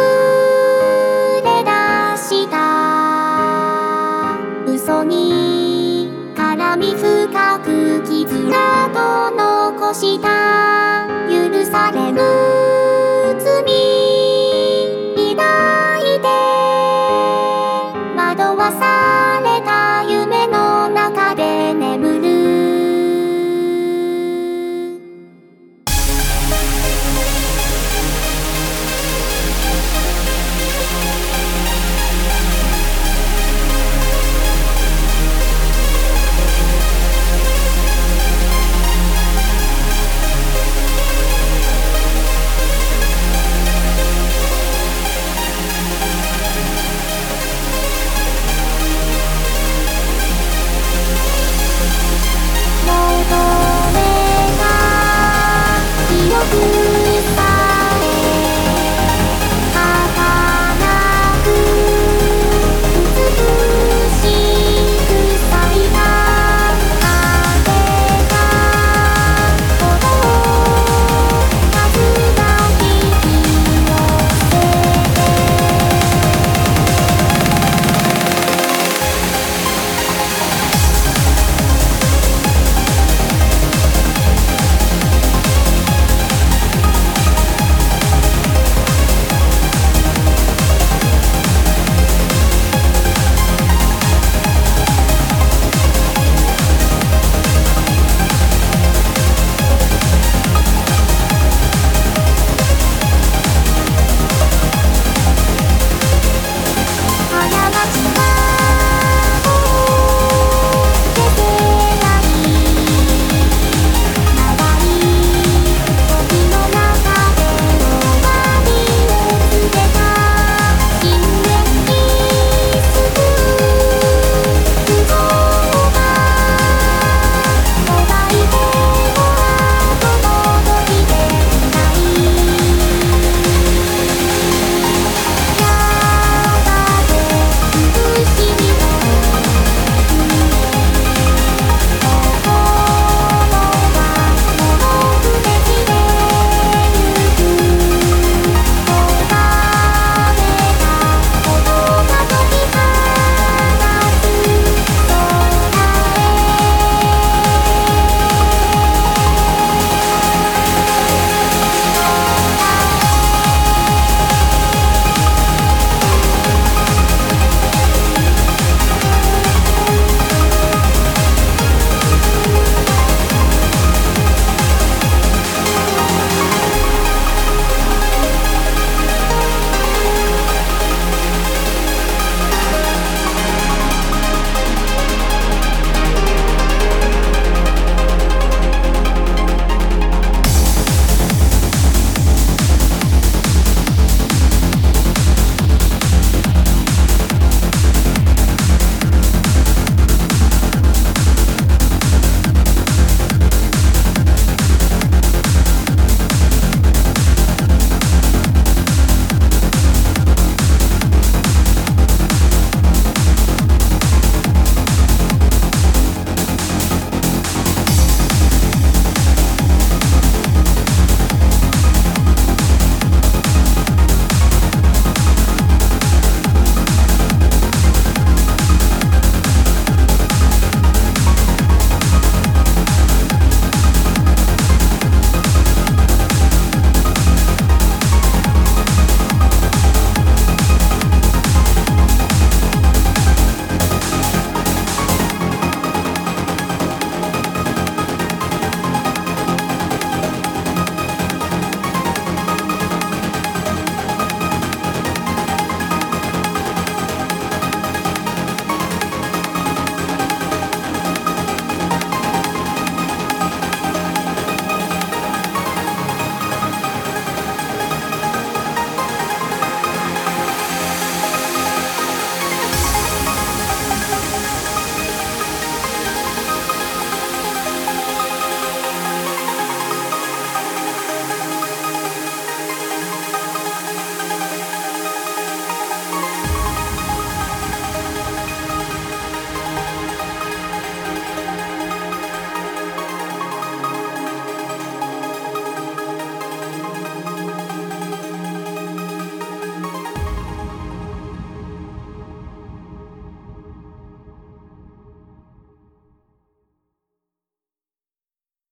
oh